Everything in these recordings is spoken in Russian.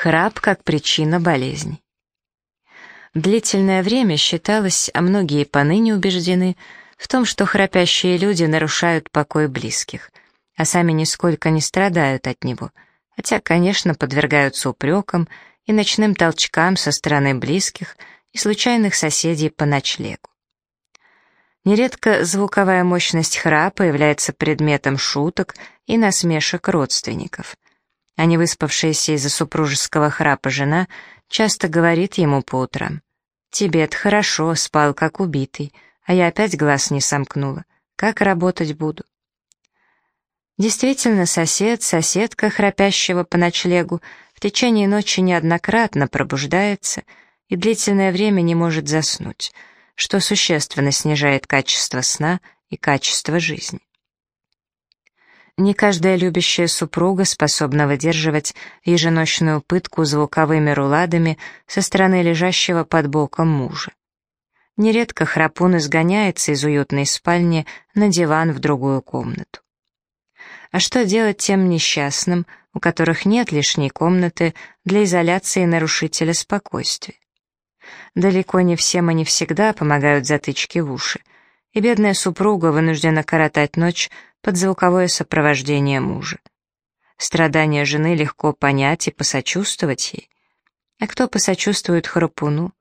Храп как причина болезней. Длительное время считалось, а многие поныне убеждены, в том, что храпящие люди нарушают покой близких, а сами нисколько не страдают от него, хотя, конечно, подвергаются упрекам и ночным толчкам со стороны близких и случайных соседей по ночлегу. Нередко звуковая мощность храпа является предметом шуток и насмешек родственников — а не выспавшаяся из-за супружеского храпа жена часто говорит ему по утрам. «Тебе-то хорошо, спал как убитый, а я опять глаз не сомкнула. Как работать буду?» Действительно, сосед, соседка, храпящего по ночлегу, в течение ночи неоднократно пробуждается и длительное время не может заснуть, что существенно снижает качество сна и качество жизни. Не каждая любящая супруга способна выдерживать еженочную пытку звуковыми руладами со стороны лежащего под боком мужа. Нередко храпун изгоняется из уютной спальни на диван в другую комнату. А что делать тем несчастным, у которых нет лишней комнаты для изоляции нарушителя спокойствия? Далеко не всем и не всегда помогают затычки в уши, и бедная супруга вынуждена коротать ночь под звуковое сопровождение мужа. Страдания жены легко понять и посочувствовать ей. А кто посочувствует храпуну?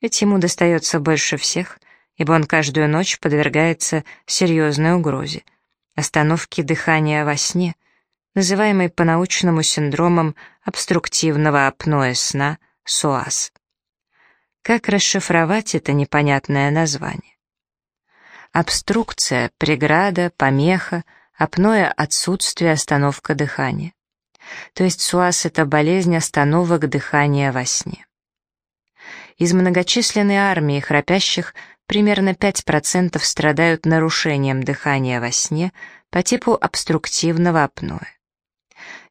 Ведь ему достается больше всех, ибо он каждую ночь подвергается серьезной угрозе — остановке дыхания во сне, называемой по-научному синдромом обструктивного апноэ сна СОАС. Как расшифровать это непонятное название? Обструкция, преграда, помеха, апноэ — отсутствие, остановка дыхания. То есть СУАС — это болезнь остановок дыхания во сне. Из многочисленной армии храпящих примерно 5% страдают нарушением дыхания во сне по типу обструктивного апноэ.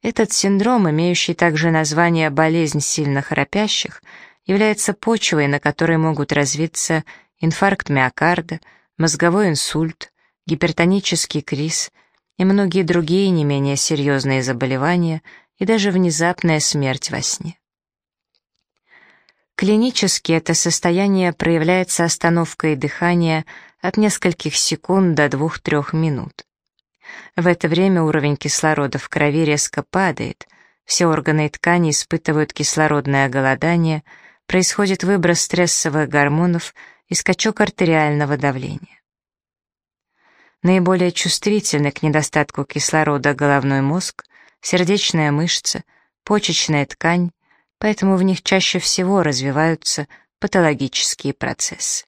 Этот синдром, имеющий также название «болезнь сильно храпящих», является почвой, на которой могут развиться инфаркт миокарда, мозговой инсульт, гипертонический криз и многие другие не менее серьезные заболевания и даже внезапная смерть во сне. Клинически это состояние проявляется остановкой дыхания от нескольких секунд до 2-3 минут. В это время уровень кислорода в крови резко падает, все органы и ткани испытывают кислородное голодание, происходит выброс стрессовых гормонов – и скачок артериального давления. Наиболее чувствительны к недостатку кислорода головной мозг, сердечная мышца, почечная ткань, поэтому в них чаще всего развиваются патологические процессы.